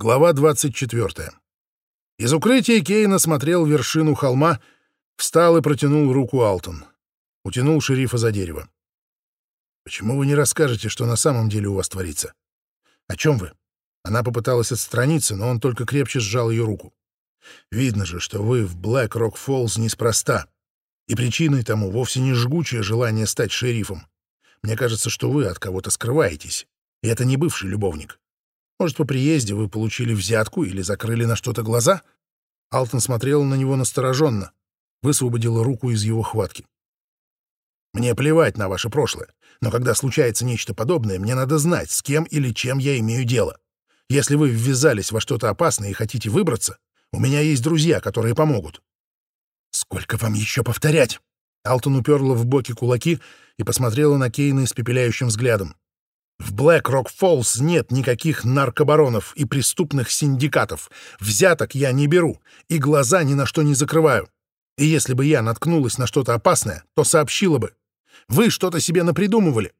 Глава 24. Из укрытия Кейна смотрел вершину холма, встал и протянул руку Алтон. Утянул шерифа за дерево. «Почему вы не расскажете, что на самом деле у вас творится? О чем вы?» Она попыталась отстраниться, но он только крепче сжал ее руку. «Видно же, что вы в Блэк Рок Фоллс неспроста. И причиной тому вовсе не жгучее желание стать шерифом. Мне кажется, что вы от кого-то скрываетесь, и это не бывший любовник. Может, по приезде вы получили взятку или закрыли на что-то глаза?» Алтон смотрел на него настороженно, высвободила руку из его хватки. «Мне плевать на ваше прошлое, но когда случается нечто подобное, мне надо знать, с кем или чем я имею дело. Если вы ввязались во что-то опасное и хотите выбраться, у меня есть друзья, которые помогут». «Сколько вам еще повторять?» Алтон уперла в боки кулаки и посмотрела на Кейна испепеляющим взглядом. Блэк-Рок-Фоллс нет никаких наркобаронов и преступных синдикатов. Взяток я не беру и глаза ни на что не закрываю. И если бы я наткнулась на что-то опасное, то сообщила бы. Вы что-то себе напридумывали.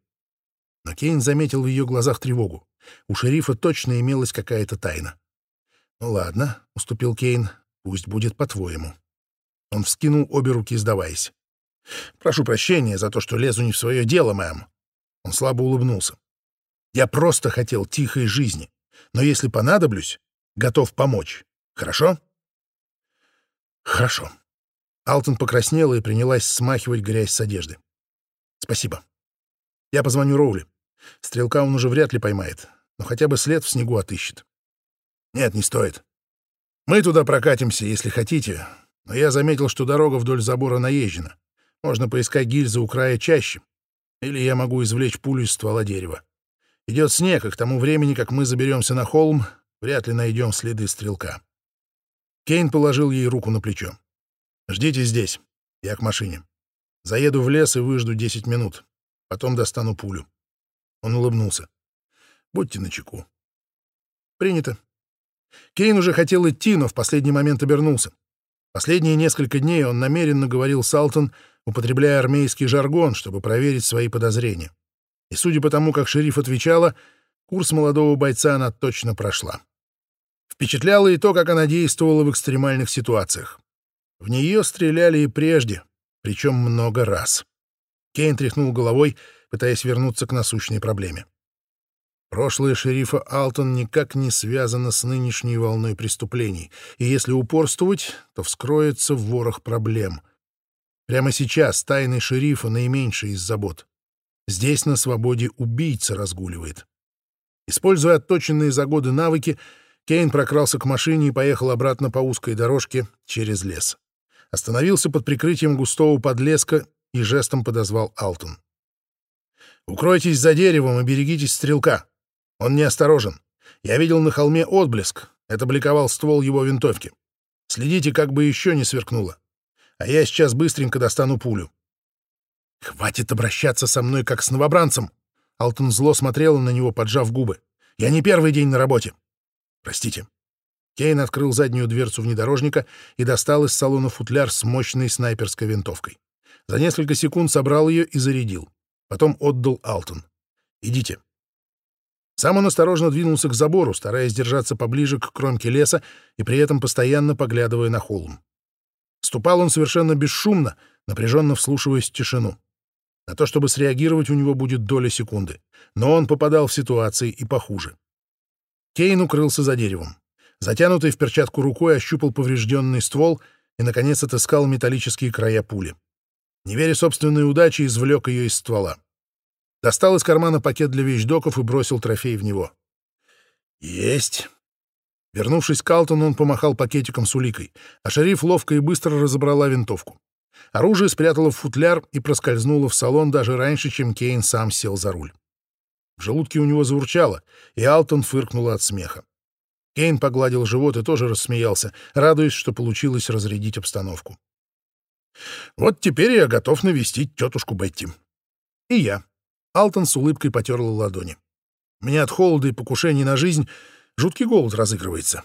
Но Кейн заметил в ее глазах тревогу. У шерифа точно имелась какая-то тайна. «Ну ладно», — уступил Кейн, — «пусть будет по-твоему». Он вскинул обе руки, сдаваясь. «Прошу прощения за то, что лезу не в свое дело, мэм». Он слабо улыбнулся. Я просто хотел тихой жизни. Но если понадоблюсь, готов помочь. Хорошо? Хорошо. Алтон покраснела и принялась смахивать грязь с одежды. Спасибо. Я позвоню Роули. Стрелка он уже вряд ли поймает, но хотя бы след в снегу отыщет. Нет, не стоит. Мы туда прокатимся, если хотите, но я заметил, что дорога вдоль забора наезжена. Можно поискать гильзы у края чаще. Или я могу извлечь пулю из ствола дерева. Идет снег, и к тому времени, как мы заберемся на холм, вряд ли найдем следы стрелка. Кейн положил ей руку на плечо. «Ждите здесь. Я к машине. Заеду в лес и выжду 10 минут. Потом достану пулю». Он улыбнулся. «Будьте начеку». «Принято». Кейн уже хотел идти, но в последний момент обернулся. Последние несколько дней он намеренно говорил Салтон, употребляя армейский жаргон, чтобы проверить свои подозрения. И судя по тому, как шериф отвечала, курс молодого бойца она точно прошла. Впечатляло и то, как она действовала в экстремальных ситуациях. В нее стреляли и прежде, причем много раз. Кейн тряхнул головой, пытаясь вернуться к насущной проблеме. Прошлое шерифа Алтон никак не связано с нынешней волной преступлений, и если упорствовать, то вскроется в ворох проблем. Прямо сейчас тайны шерифа наименьшая из забот. Здесь на свободе убийца разгуливает. Используя отточенные за годы навыки, Кейн прокрался к машине и поехал обратно по узкой дорожке через лес. Остановился под прикрытием густого подлеска и жестом подозвал Алтон. «Укройтесь за деревом и берегитесь стрелка. Он неосторожен. Я видел на холме отблеск. Это бликовал ствол его винтовки. Следите, как бы еще не сверкнуло. А я сейчас быстренько достану пулю. «Хватит обращаться со мной, как с новобранцем!» Алтон зло смотрел на него, поджав губы. «Я не первый день на работе!» «Простите». Кейн открыл заднюю дверцу внедорожника и достал из салона футляр с мощной снайперской винтовкой. За несколько секунд собрал ее и зарядил. Потом отдал Алтон. «Идите». Сам он осторожно двинулся к забору, стараясь держаться поближе к кромке леса и при этом постоянно поглядывая на холм. Ступал он совершенно бесшумно, напряженно вслушиваясь в тишину. На то, чтобы среагировать, у него будет доля секунды. Но он попадал в ситуации и похуже. Кейн укрылся за деревом. Затянутый в перчатку рукой ощупал поврежденный ствол и, наконец, отыскал металлические края пули. Не веря собственной удаче, извлек ее из ствола. Достал из кармана пакет для вещдоков и бросил трофей в него. «Есть!» Вернувшись к Алтону, он помахал пакетиком с уликой, а шериф ловко и быстро разобрала винтовку. Оружие спрятала в футляр и проскользнула в салон даже раньше, чем Кейн сам сел за руль. В желудке у него заурчало, и Алтон фыркнула от смеха. Кейн погладил живот и тоже рассмеялся, радуясь, что получилось разрядить обстановку. «Вот теперь я готов навестить тетушку Бетти». «И я». Алтон с улыбкой потерла ладони. «Мне от холода и покушений на жизнь жуткий голод разыгрывается.